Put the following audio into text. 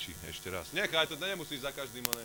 piči, ešte raz. Nechaj to, nemusíš za každým, ale...